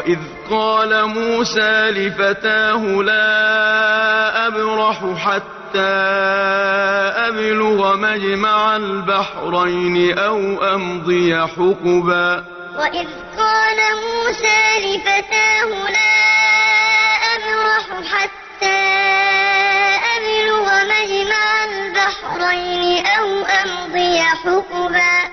وإذ قال موسى لفتاه لا أبرح حتى أبلغ مجمع البحرين أو أمضي حقبا. وإذ قال موسى لفتاه لا أبرح حتى أبلغ مجمع البحرين أو أمضي حقبا.